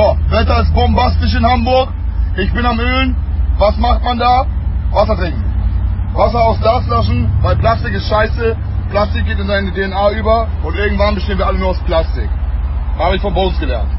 So, Wetter ist bombastisch in Hamburg. Ich bin am Ölen. Was macht man da? Wasser trinken. Wasser aus Glasflaschen, weil Plastik ist scheiße. Plastik geht in seine DNA über und irgendwann bestehen wir alle nur aus Plastik. Habe ich von Bones gelernt.